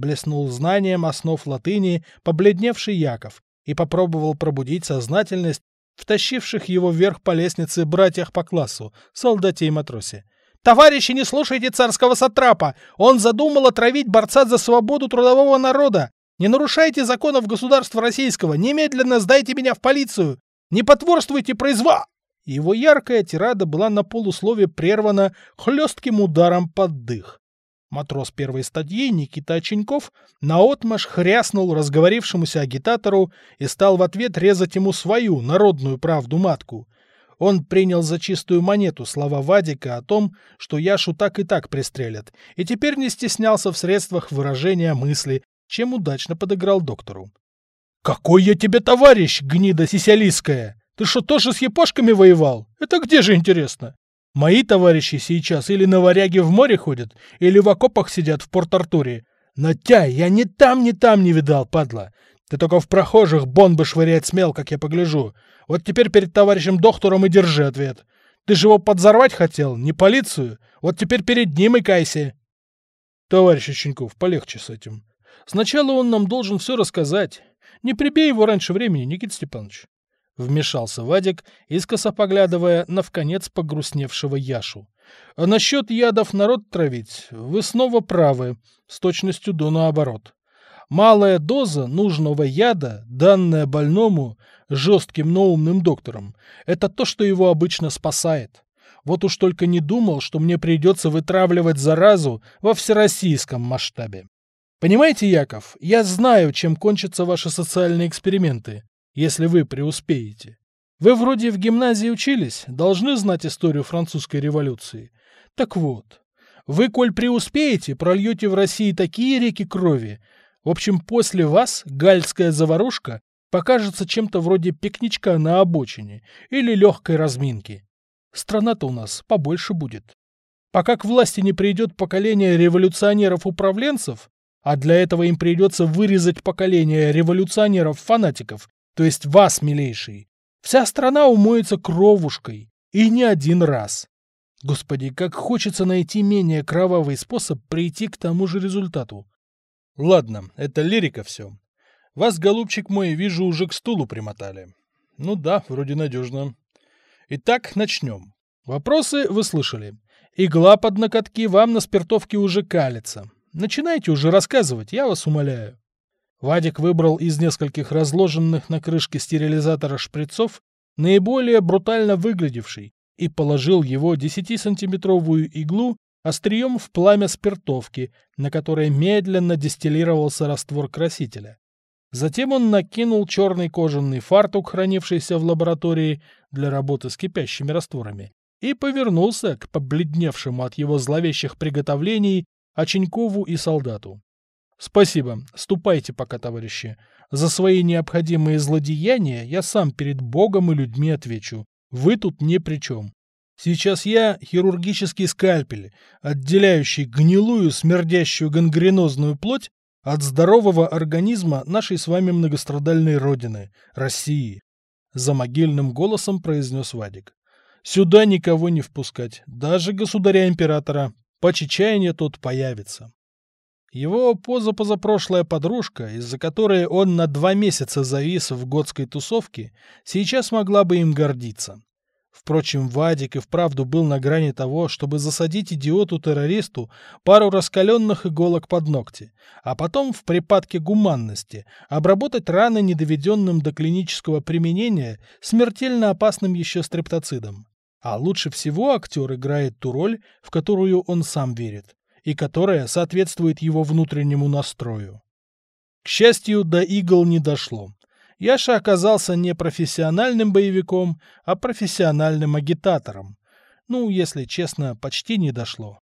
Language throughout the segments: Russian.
блеснул знанием основ латыни побледневший Яков и попробовал пробудить сознательность втащивших его вверх по лестнице братьях по классу, солдате и матросе. «Товарищи, не слушайте царского сатрапа! Он задумал отравить борца за свободу трудового народа! Не нарушайте законов государства российского! Немедленно сдайте меня в полицию! Не потворствуйте произва...» Его яркая тирада была на полуслове прервана хлестким ударом под дых. Матрос первой статьи Никита Оченьков наотмашь хряснул разговорившемуся агитатору и стал в ответ резать ему свою народную правду-матку. Он принял за чистую монету слова Вадика о том, что Яшу так и так пристрелят, и теперь не стеснялся в средствах выражения мысли, чем удачно подыграл доктору. «Какой я тебе товарищ, гнида сисялистская! Ты что, тоже с япошками воевал? Это где же, интересно?» Мои товарищи сейчас или на варяге в море ходят, или в окопах сидят в Порт-Артуре. Но тя, я ни там, ни там не видал, падла. Ты только в прохожих бомбы швырять смел, как я погляжу. Вот теперь перед товарищем доктором и держи ответ. Ты же его подзорвать хотел, не полицию. Вот теперь перед ним и кайся. Товарищ Оченьков, полегче с этим. Сначала он нам должен все рассказать. Не прибей его раньше времени, Никита Степанович. Вмешался Вадик, искоса поглядывая на вконец погрустневшего Яшу. А насчет ядов народ травить, вы снова правы, с точностью до наоборот. Малая доза нужного яда, данная больному жестким, но умным доктором, это то, что его обычно спасает. Вот уж только не думал, что мне придется вытравливать заразу во всероссийском масштабе. Понимаете, Яков, я знаю, чем кончатся ваши социальные эксперименты если вы преуспеете. Вы вроде в гимназии учились, должны знать историю французской революции. Так вот, вы, коль преуспеете, прольете в России такие реки крови. В общем, после вас гальская заварушка покажется чем-то вроде пикничка на обочине или легкой разминки. Страна-то у нас побольше будет. Пока к власти не придет поколение революционеров-управленцев, а для этого им придется вырезать поколение революционеров-фанатиков то есть вас, милейший. Вся страна умоется кровушкой, и не один раз. Господи, как хочется найти менее кровавый способ прийти к тому же результату. Ладно, это лирика все. Вас, голубчик мой, вижу, уже к стулу примотали. Ну да, вроде надежно. Итак, начнем. Вопросы вы слышали. Игла под накатки вам на спиртовке уже калится. Начинайте уже рассказывать, я вас умоляю. Вадик выбрал из нескольких разложенных на крышке стерилизатора шприцов наиболее брутально выглядевший и положил его 10-сантиметровую иглу острием в пламя спиртовки, на которой медленно дистиллировался раствор красителя. Затем он накинул черный кожаный фартук, хранившийся в лаборатории для работы с кипящими растворами, и повернулся к побледневшему от его зловещих приготовлений Оченькову и солдату. Спасибо. Ступайте пока, товарищи. За свои необходимые злодеяния я сам перед Богом и людьми отвечу. Вы тут ни при чем. Сейчас я хирургический скальпель, отделяющий гнилую, смердящую гангренозную плоть от здорового организма нашей с вами многострадальной родины, России. За могильным голосом произнес Вадик. Сюда никого не впускать, даже государя-императора. По чечаянию тот появится. Его позапозапрошлая подружка, из-за которой он на два месяца завис в готской тусовке, сейчас могла бы им гордиться. Впрочем, Вадик и вправду был на грани того, чтобы засадить идиоту-террористу пару раскаленных иголок под ногти, а потом в припадке гуманности обработать раны недоведенным до клинического применения смертельно опасным еще стрептоцидом. А лучше всего актер играет ту роль, в которую он сам верит и которая соответствует его внутреннему настрою. К счастью, до игл не дошло. Яша оказался не профессиональным боевиком, а профессиональным агитатором. Ну, если честно, почти не дошло.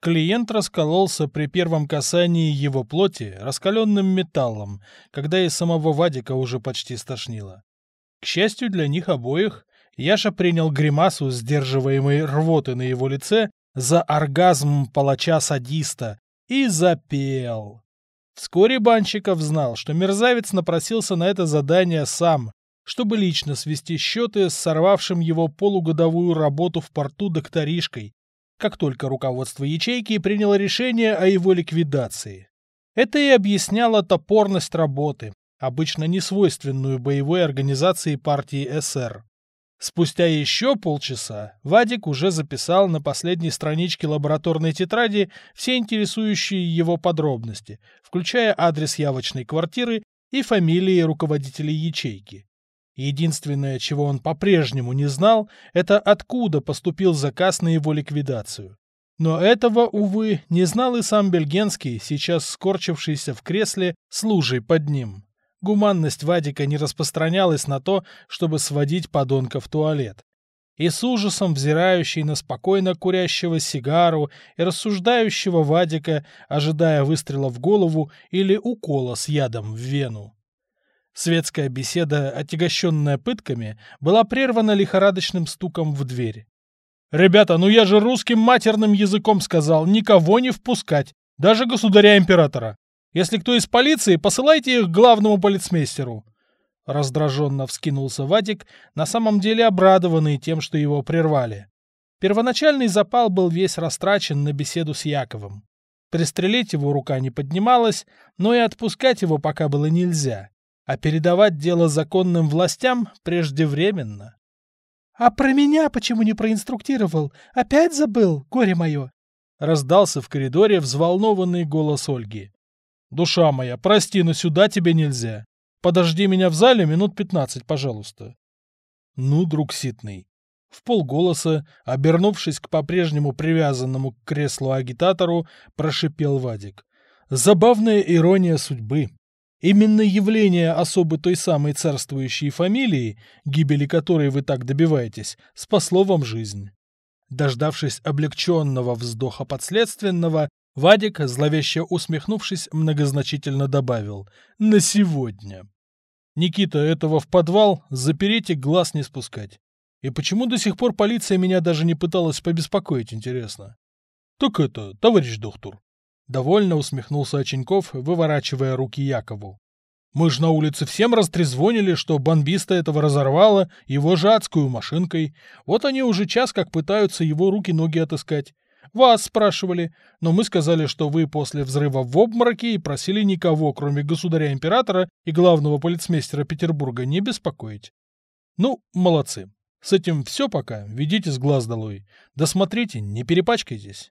Клиент раскололся при первом касании его плоти раскаленным металлом, когда и самого Вадика уже почти стошнило. К счастью для них обоих, Яша принял гримасу сдерживаемой рвоты на его лице за оргазм палача-садиста и запел. Вскоре Банщиков знал, что мерзавец напросился на это задание сам, чтобы лично свести счеты с сорвавшим его полугодовую работу в порту докторишкой, как только руководство ячейки приняло решение о его ликвидации. Это и объясняло топорность работы, обычно несвойственную боевой организации партии СР. Спустя еще полчаса Вадик уже записал на последней страничке лабораторной тетради все интересующие его подробности, включая адрес явочной квартиры и фамилии руководителей ячейки. Единственное, чего он по-прежнему не знал, это откуда поступил заказ на его ликвидацию. Но этого, увы, не знал и сам Бельгенский, сейчас скорчившийся в кресле с лужей под ним. Гуманность Вадика не распространялась на то, чтобы сводить подонка в туалет. И с ужасом взирающий на спокойно курящего сигару и рассуждающего Вадика, ожидая выстрела в голову или укола с ядом в вену. Светская беседа, отягощенная пытками, была прервана лихорадочным стуком в дверь. «Ребята, ну я же русским матерным языком сказал, никого не впускать, даже государя-императора. Если кто из полиции, посылайте их к главному полицмейстеру». Раздраженно вскинулся Вадик, на самом деле обрадованный тем, что его прервали. Первоначальный запал был весь растрачен на беседу с Яковом. Пристрелить его рука не поднималась, но и отпускать его пока было нельзя а передавать дело законным властям преждевременно. — А про меня почему не проинструктировал? Опять забыл, горе мое? — раздался в коридоре взволнованный голос Ольги. — Душа моя, прости, но сюда тебе нельзя. Подожди меня в зале минут пятнадцать, пожалуйста. — Ну, друг Ситный. В полголоса, обернувшись к по-прежнему привязанному к креслу агитатору, прошипел Вадик. Забавная ирония судьбы. Именно явление особо той самой царствующей фамилии, гибели которой вы так добиваетесь, спасло вам жизнь. Дождавшись облегченного вздоха подследственного, Вадик, зловеще усмехнувшись, многозначительно добавил «на сегодня». «Никита, этого в подвал запереть и глаз не спускать. И почему до сих пор полиция меня даже не пыталась побеспокоить, интересно?» «Так это, товарищ доктор, Довольно усмехнулся Оченьков, выворачивая руки Якову. Мы ж на улице всем растрезвонили, что бомбиста этого разорвало его же адскую машинкой. Вот они уже час как пытаются его руки-ноги отыскать. Вас спрашивали, но мы сказали, что вы после взрыва в обмороке и просили никого, кроме государя-императора и главного полицмейстера Петербурга, не беспокоить. Ну, молодцы. С этим все пока, ведите с глаз долой. Досмотрите, не перепачкайтесь.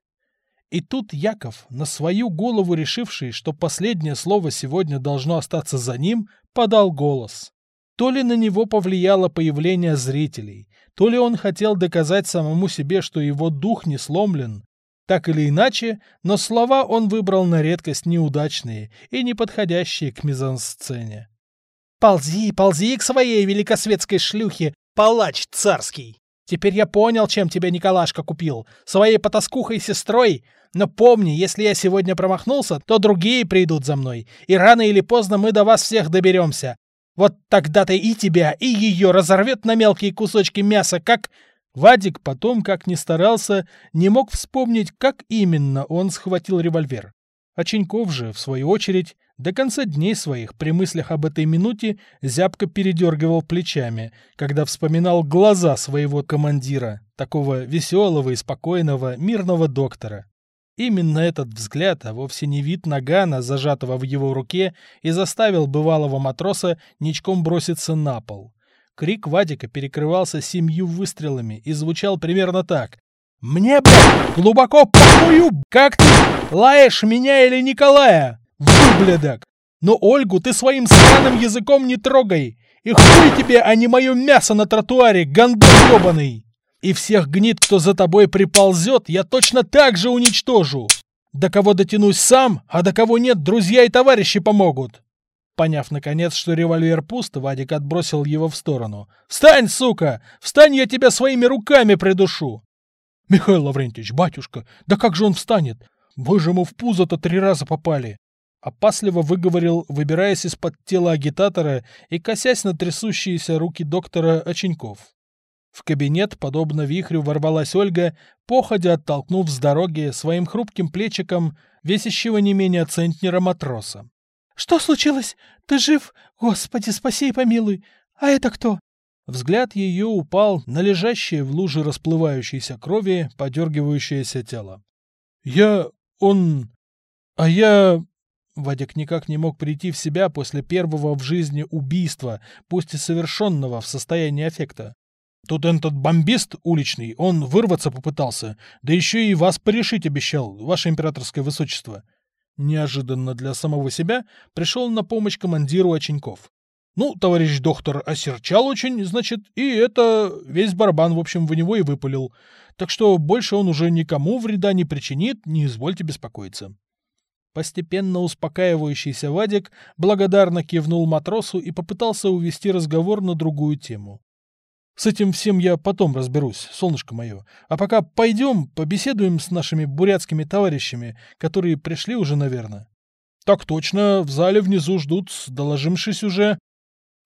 И тут Яков, на свою голову решивший, что последнее слово сегодня должно остаться за ним, подал голос. То ли на него повлияло появление зрителей, то ли он хотел доказать самому себе, что его дух не сломлен. Так или иначе, но слова он выбрал на редкость неудачные и не подходящие к мизансцене. «Ползи, ползи к своей великосветской шлюхе, палач царский!» Теперь я понял, чем тебя Николашка купил. Своей потаскухой сестрой. Но помни, если я сегодня промахнулся, то другие придут за мной. И рано или поздно мы до вас всех доберемся. Вот тогда-то и тебя, и ее разорвет на мелкие кусочки мяса, как... Вадик потом, как ни старался, не мог вспомнить, как именно он схватил револьвер. А Ченьков же, в свою очередь, до конца дней своих при мыслях об этой минуте зябко передергивал плечами, когда вспоминал глаза своего командира, такого веселого и спокойного, мирного доктора. Именно этот взгляд, а вовсе не вид нагана, зажатого в его руке, и заставил бывалого матроса ничком броситься на пол. Крик Вадика перекрывался семью выстрелами и звучал примерно так. «Мне, блядь, глубоко похую, как ты лаешь меня или Николая!» Выблядок! Но Ольгу ты своим сраным языком не трогай! И хуй тебе, а не мое мясо на тротуаре, гандон ебаный! И всех гнид, кто за тобой приползет, я точно так же уничтожу! До кого дотянусь сам, а до кого нет, друзья и товарищи помогут!» Поняв, наконец, что револьвер пуст, Вадик отбросил его в сторону. «Встань, сука! Встань, я тебя своими руками придушу!» «Михаил Лаврентьевич, батюшка, да как же он встанет? Вы же ему в пузо-то три раза попали!» Опасливо выговорил, выбираясь из-под тела агитатора и косясь на трясущиеся руки доктора Оченьков. В кабинет, подобно вихрю, ворвалась Ольга, походя оттолкнув с дороги своим хрупким плечиком весящего не менее центнера матроса. «Что случилось? Ты жив? Господи, спаси и помилуй! А это кто?» Взгляд ее упал на лежащее в луже расплывающейся крови подергивающееся тело. «Я... он... а я... Вадик никак не мог прийти в себя после первого в жизни убийства, пусть и совершенного в состоянии аффекта. Тут этот бомбист уличный, он вырваться попытался, да еще и вас порешить обещал, ваше императорское высочество. Неожиданно для самого себя пришел на помощь командиру Оченьков. Ну, товарищ доктор осерчал очень, значит, и это весь барабан, в общем, в него и выпалил. Так что больше он уже никому вреда не причинит, не извольте беспокоиться. Постепенно успокаивающийся Вадик благодарно кивнул матросу и попытался увести разговор на другую тему. «С этим всем я потом разберусь, солнышко мое. А пока пойдем, побеседуем с нашими бурятскими товарищами, которые пришли уже, наверное». «Так точно, в зале внизу ждут, доложимшись уже».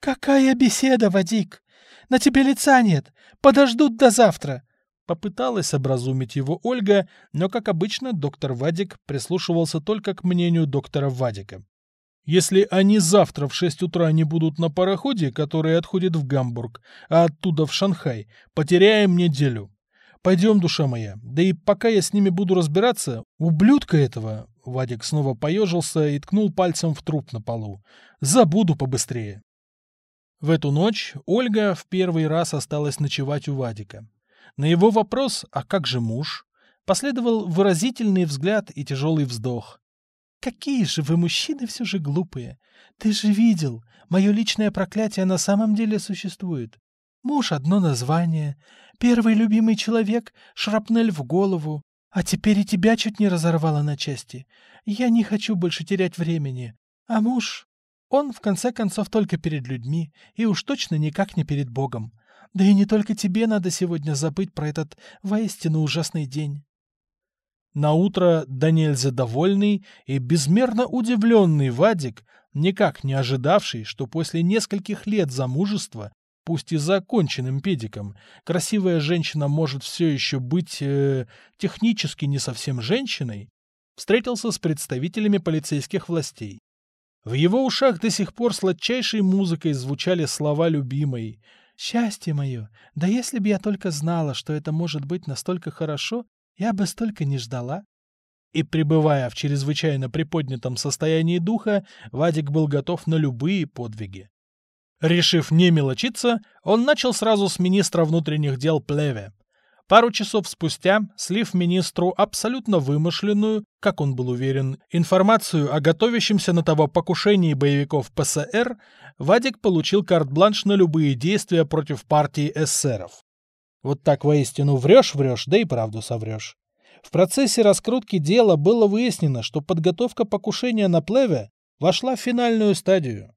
«Какая беседа, Вадик? На тебе лица нет. Подождут до завтра». Попыталась образумить его Ольга, но, как обычно, доктор Вадик прислушивался только к мнению доктора Вадика. «Если они завтра в шесть утра не будут на пароходе, который отходит в Гамбург, а оттуда в Шанхай, потеряем неделю. Пойдем, душа моя, да и пока я с ними буду разбираться, ублюдка этого...» Вадик снова поежился и ткнул пальцем в труп на полу. «Забуду побыстрее». В эту ночь Ольга в первый раз осталась ночевать у Вадика. На его вопрос «А как же муж?» последовал выразительный взгляд и тяжелый вздох. «Какие же вы мужчины все же глупые! Ты же видел, мое личное проклятие на самом деле существует. Муж — одно название, первый любимый человек — шрапнель в голову, а теперь и тебя чуть не разорвало на части. Я не хочу больше терять времени. А муж... Он, в конце концов, только перед людьми, и уж точно никак не перед Богом. Да и не только тебе надо сегодня забыть про этот воистину ужасный день. На утро да довольный и безмерно удивленный Вадик, никак не ожидавший, что после нескольких лет замужества, пусть и законченным педиком, красивая женщина может все еще быть э, технически не совсем женщиной, встретился с представителями полицейских властей. В его ушах до сих пор сладчайшей музыкой звучали слова любимой. «Счастье мое! Да если бы я только знала, что это может быть настолько хорошо, я бы столько не ждала». И, пребывая в чрезвычайно приподнятом состоянии духа, Вадик был готов на любые подвиги. Решив не мелочиться, он начал сразу с министра внутренних дел Плеве. Пару часов спустя, слив министру абсолютно вымышленную, как он был уверен, информацию о готовящемся на того покушении боевиков ПСР, Вадик получил карт-бланш на любые действия против партии эсеров. Вот так воистину врешь-врешь, да и правду соврешь. В процессе раскрутки дела было выяснено, что подготовка покушения на Плеве вошла в финальную стадию.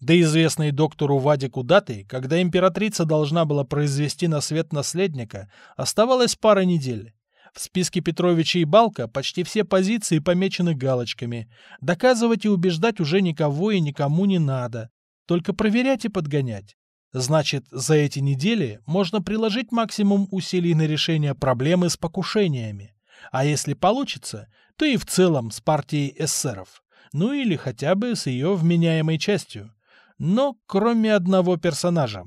До известной доктору Вадику даты, когда императрица должна была произвести на свет наследника, оставалось пара недель. В списке Петровича и Балка почти все позиции помечены галочками. Доказывать и убеждать уже никого и никому не надо. Только проверять и подгонять. Значит, за эти недели можно приложить максимум усилий на решение проблемы с покушениями. А если получится, то и в целом с партией эсеров. Ну или хотя бы с ее вменяемой частью. Но кроме одного персонажа.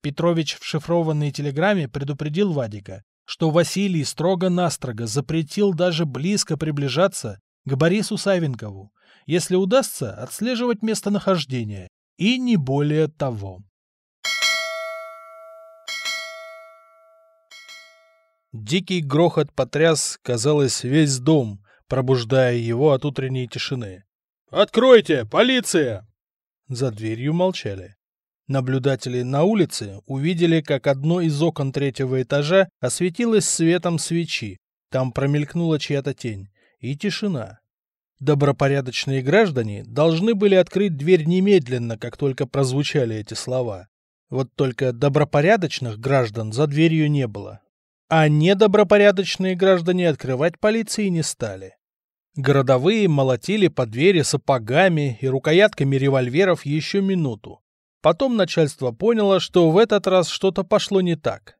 Петрович в шифрованной телеграмме предупредил Вадика, что Василий строго-настрого запретил даже близко приближаться к Борису Савенкову, если удастся отслеживать местонахождение, и не более того. Дикий грохот потряс, казалось, весь дом, пробуждая его от утренней тишины. «Откройте! Полиция!» За дверью молчали. Наблюдатели на улице увидели, как одно из окон третьего этажа осветилось светом свечи. Там промелькнула чья-то тень. И тишина. Добропорядочные граждане должны были открыть дверь немедленно, как только прозвучали эти слова. Вот только добропорядочных граждан за дверью не было. А недобропорядочные граждане открывать полиции не стали. Городовые молотили по двери сапогами и рукоятками револьверов еще минуту. Потом начальство поняло, что в этот раз что-то пошло не так.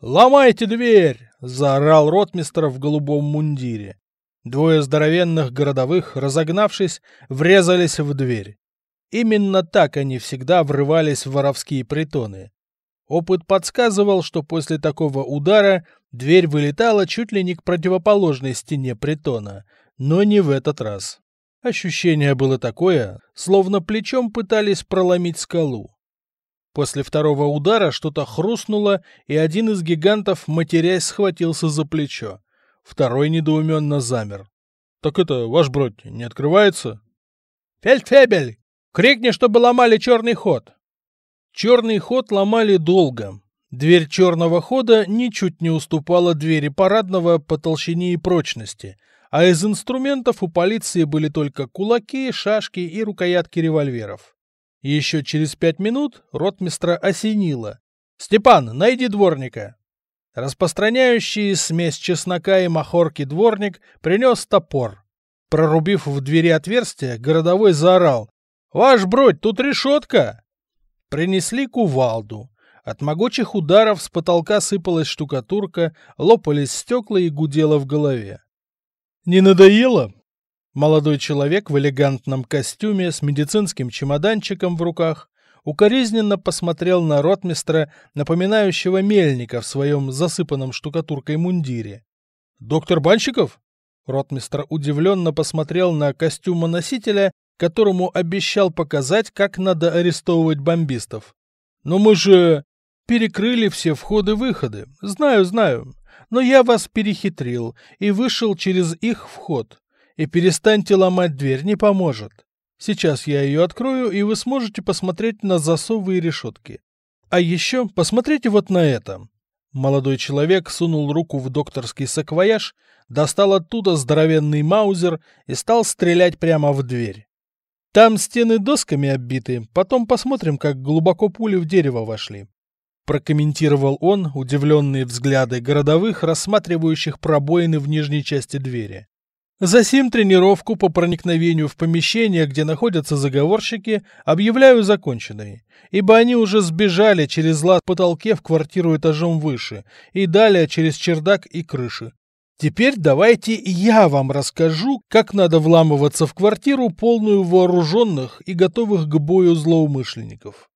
«Ломайте дверь!» – заорал ротмистр в голубом мундире. Двое здоровенных городовых, разогнавшись, врезались в дверь. Именно так они всегда врывались в воровские притоны. Опыт подсказывал, что после такого удара дверь вылетала чуть ли не к противоположной стене притона – но не в этот раз. Ощущение было такое, словно плечом пытались проломить скалу. После второго удара что-то хрустнуло, и один из гигантов, матерясь, схватился за плечо. Второй недоуменно замер. — Так это, ваш бродь, не открывается? — Фельдфебель! Крикни, чтобы ломали черный ход! Черный ход ломали долго. Дверь черного хода ничуть не уступала двери парадного по толщине и прочности, а из инструментов у полиции были только кулаки, шашки и рукоятки револьверов. Еще через пять минут ротмистра осенило. «Степан, найди дворника!» Распространяющий смесь чеснока и махорки дворник принес топор. Прорубив в двери отверстие, городовой заорал. «Ваш бродь, тут решетка!» Принесли кувалду. От могучих ударов с потолка сыпалась штукатурка, лопались стекла и гудело в голове. «Не надоело?» Молодой человек в элегантном костюме с медицинским чемоданчиком в руках укоризненно посмотрел на ротмистра, напоминающего мельника в своем засыпанном штукатуркой мундире. «Доктор Банщиков?» Ротмистр удивленно посмотрел на костюмоносителя, которому обещал показать, как надо арестовывать бомбистов. «Но мы же перекрыли все входы-выходы. Знаю, знаю. Но я вас перехитрил и вышел через их вход. И перестаньте ломать дверь, не поможет. Сейчас я ее открою, и вы сможете посмотреть на засовы и решетки. А еще посмотрите вот на это. Молодой человек сунул руку в докторский саквояж, достал оттуда здоровенный маузер и стал стрелять прямо в дверь. Там стены досками оббиты, потом посмотрим, как глубоко пули в дерево вошли. Прокомментировал он удивленные взгляды городовых, рассматривающих пробоины в нижней части двери. Засим тренировку по проникновению в помещение, где находятся заговорщики, объявляю законченной, ибо они уже сбежали через лад потолке в квартиру этажом выше и далее через чердак и крыши. Теперь давайте я вам расскажу, как надо вламываться в квартиру, полную вооруженных и готовых к бою злоумышленников.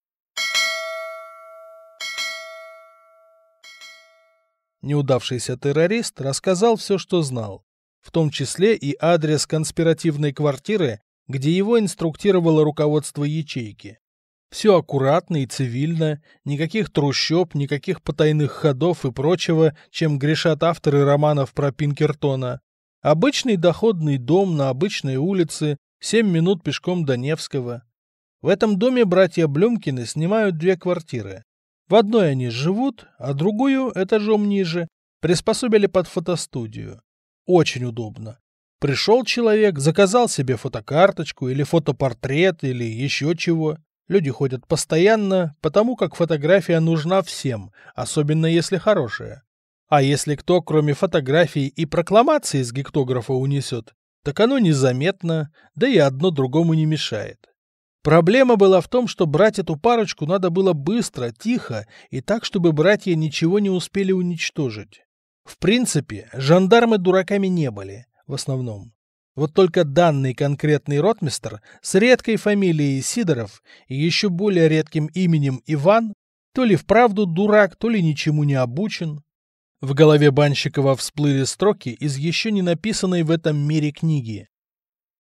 Неудавшийся террорист рассказал все, что знал в том числе и адрес конспиративной квартиры, где его инструктировало руководство ячейки. Все аккуратно и цивильно, никаких трущоб, никаких потайных ходов и прочего, чем грешат авторы романов про Пинкертона. Обычный доходный дом на обычной улице, 7 минут пешком до Невского. В этом доме братья Блюмкины снимают две квартиры. В одной они живут, а другую, этажом ниже, приспособили под фотостудию. Очень удобно. Пришел человек, заказал себе фотокарточку или фотопортрет или еще чего. Люди ходят постоянно, потому как фотография нужна всем, особенно если хорошая. А если кто, кроме фотографий и прокламации с гектографа унесет, так оно незаметно, да и одно другому не мешает. Проблема была в том, что брать эту парочку надо было быстро, тихо и так, чтобы братья ничего не успели уничтожить. В принципе, жандармы дураками не были, в основном. Вот только данный конкретный ротмистр с редкой фамилией Сидоров и еще более редким именем Иван то ли вправду дурак, то ли ничему не обучен. В голове Банщикова всплыли строки из еще не написанной в этом мире книги.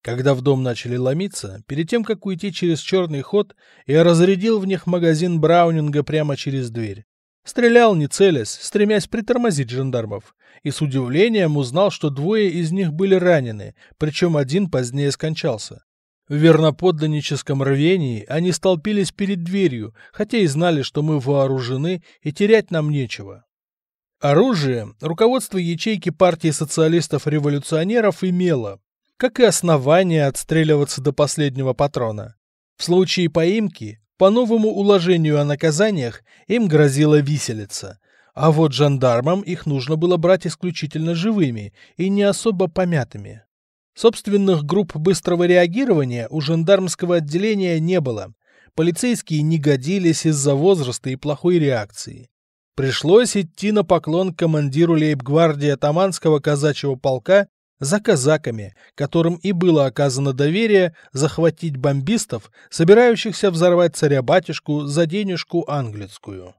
Когда в дом начали ломиться, перед тем, как уйти через черный ход, я разрядил в них магазин Браунинга прямо через дверь. Стрелял не целясь, стремясь притормозить жандармов, и с удивлением узнал, что двое из них были ранены, причем один позднее скончался. В верноподданническом рвении они столпились перед дверью, хотя и знали, что мы вооружены и терять нам нечего. Оружие руководство ячейки партии социалистов-революционеров имело, как и основание отстреливаться до последнего патрона. В случае поимки по новому уложению о наказаниях им грозила виселица, а вот жандармам их нужно было брать исключительно живыми и не особо помятыми. Собственных групп быстрого реагирования у жандармского отделения не было. Полицейские не годились из-за возраста и плохой реакции. Пришлось идти на поклон командиру лейб-гвардии атаманского казачьего полка за казаками, которым и было оказано доверие захватить бомбистов, собирающихся взорвать царя-батюшку за денежку английскую.